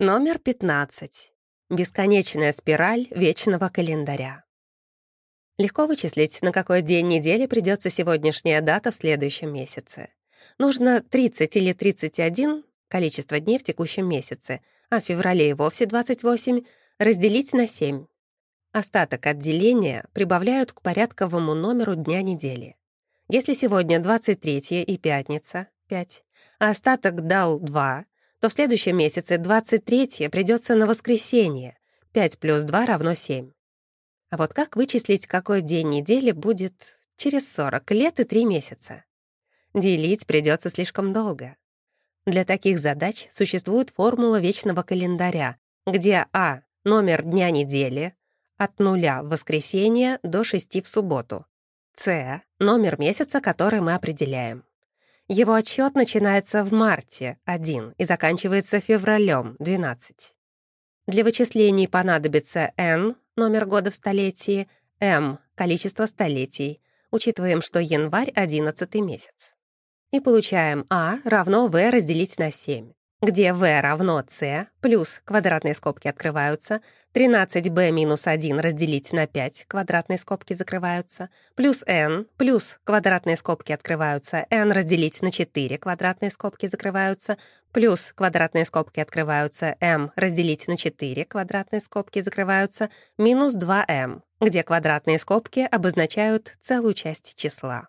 Номер 15. Бесконечная спираль вечного календаря. Легко вычислить, на какой день недели придется сегодняшняя дата в следующем месяце. Нужно 30 или 31 количество дней в текущем месяце, а в феврале и вовсе 28 разделить на 7. Остаток отделения прибавляют к порядковому номеру дня недели. Если сегодня 23 и пятница — 5, а остаток дал 2, то в следующем месяце 23 придется на воскресенье. 5 плюс 2 равно 7. А вот как вычислить, какой день недели будет через 40 лет и 3 месяца? Делить придется слишком долго. Для таких задач существует формула вечного календаря, где А — номер дня недели, от нуля в воскресенье до 6 в субботу, С — номер месяца, который мы определяем. Его отчет начинается в марте 1 и заканчивается февралем 12. Для вычислений понадобится n, номер года в столетии, m, количество столетий. Учитываем, что январь — 11 месяц. И получаем a равно v разделить на 7 где v равно c, плюс квадратные скобки открываются, 13b минус 1 разделить на 5, квадратные скобки закрываются, плюс n, плюс квадратные скобки открываются, n разделить на 4, квадратные скобки закрываются, плюс квадратные скобки открываются, m разделить на 4, квадратные скобки закрываются, минус 2m, где квадратные скобки обозначают целую часть числа.